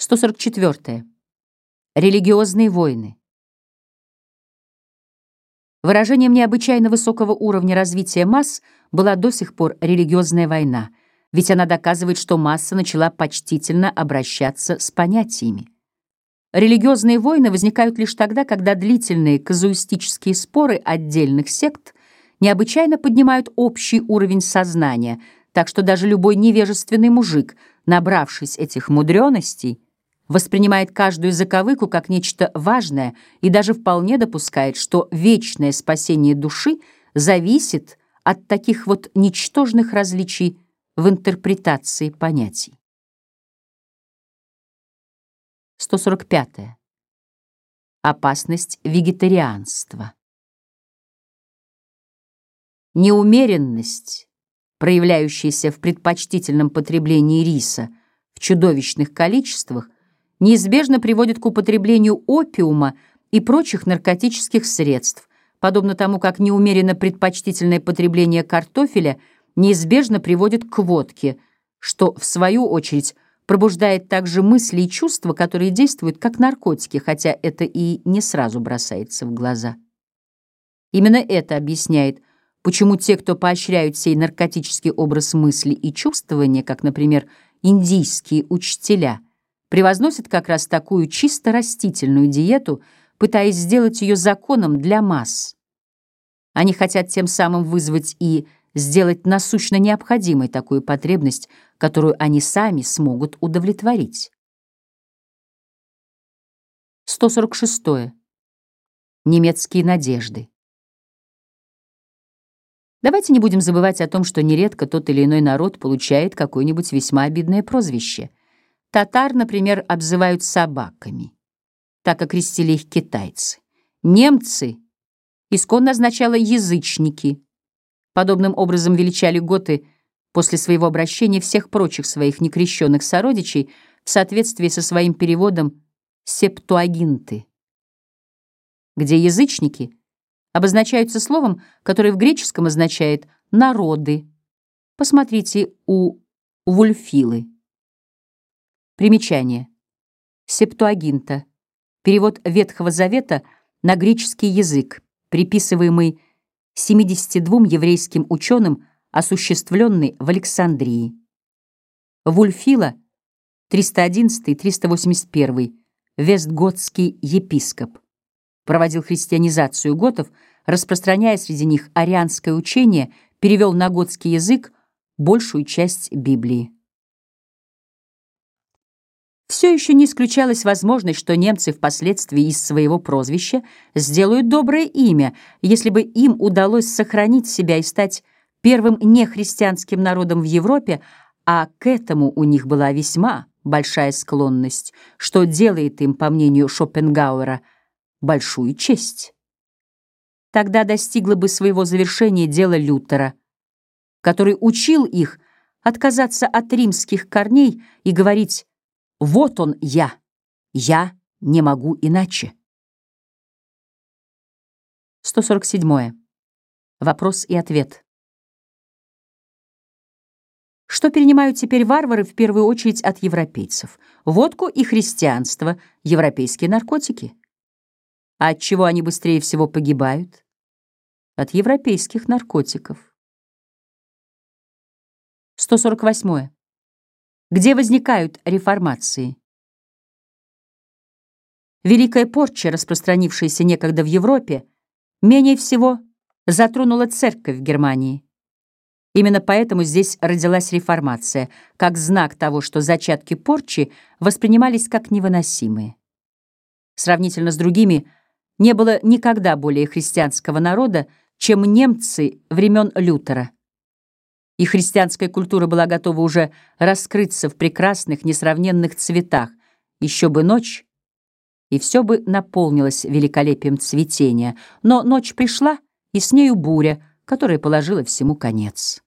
144. Религиозные войны. Выражением необычайно высокого уровня развития масс была до сих пор религиозная война, ведь она доказывает, что масса начала почтительно обращаться с понятиями. Религиозные войны возникают лишь тогда, когда длительные казуистические споры отдельных сект необычайно поднимают общий уровень сознания, так что даже любой невежественный мужик, набравшись этих мудреностей, воспринимает каждую заковыку как нечто важное и даже вполне допускает, что вечное спасение души зависит от таких вот ничтожных различий в интерпретации понятий. 145. -е. Опасность вегетарианства. Неумеренность, проявляющаяся в предпочтительном потреблении риса в чудовищных количествах, неизбежно приводит к употреблению опиума и прочих наркотических средств, подобно тому, как неумеренно предпочтительное потребление картофеля неизбежно приводит к водке, что, в свою очередь, пробуждает также мысли и чувства, которые действуют как наркотики, хотя это и не сразу бросается в глаза. Именно это объясняет, почему те, кто поощряют сей наркотический образ мысли и чувствования, как, например, индийские учителя – превозносят как раз такую чисто растительную диету, пытаясь сделать ее законом для масс. Они хотят тем самым вызвать и сделать насущно необходимой такую потребность, которую они сами смогут удовлетворить. 146. -е. Немецкие надежды. Давайте не будем забывать о том, что нередко тот или иной народ получает какое-нибудь весьма обидное прозвище — Татар, например, обзывают собаками. Так окрестили их китайцы. Немцы исконно означало «язычники». Подобным образом величали готы после своего обращения всех прочих своих некрещенных сородичей в соответствии со своим переводом «септуагинты», где язычники обозначаются словом, которое в греческом означает «народы». Посмотрите у Вульфилы. Примечание. Септуагинта. Перевод Ветхого Завета на греческий язык, приписываемый 72 еврейским ученым, осуществленный в Александрии. Вульфила, 311-381, вестготский епископ. Проводил христианизацию готов, распространяя среди них арианское учение, перевел на готский язык большую часть Библии. Все еще не исключалась возможность, что немцы впоследствии из своего прозвища сделают доброе имя, если бы им удалось сохранить себя и стать первым нехристианским народом в Европе, а к этому у них была весьма большая склонность, что делает им, по мнению Шопенгауэра, большую честь. Тогда достигло бы своего завершения дело Лютера, который учил их отказаться от римских корней и говорить вот он я. Я не могу иначе. 147. Вопрос и ответ. Что перенимают теперь варвары в первую очередь от европейцев? Водку и христианство, европейские наркотики. А от чего они быстрее всего погибают? От европейских наркотиков. 148 где возникают реформации. Великая порча, распространившаяся некогда в Европе, менее всего затронула церковь в Германии. Именно поэтому здесь родилась реформация, как знак того, что зачатки порчи воспринимались как невыносимые. Сравнительно с другими, не было никогда более христианского народа, чем немцы времен Лютера и христианская культура была готова уже раскрыться в прекрасных, несравненных цветах. Еще бы ночь, и все бы наполнилось великолепием цветения. Но ночь пришла, и с нею буря, которая положила всему конец.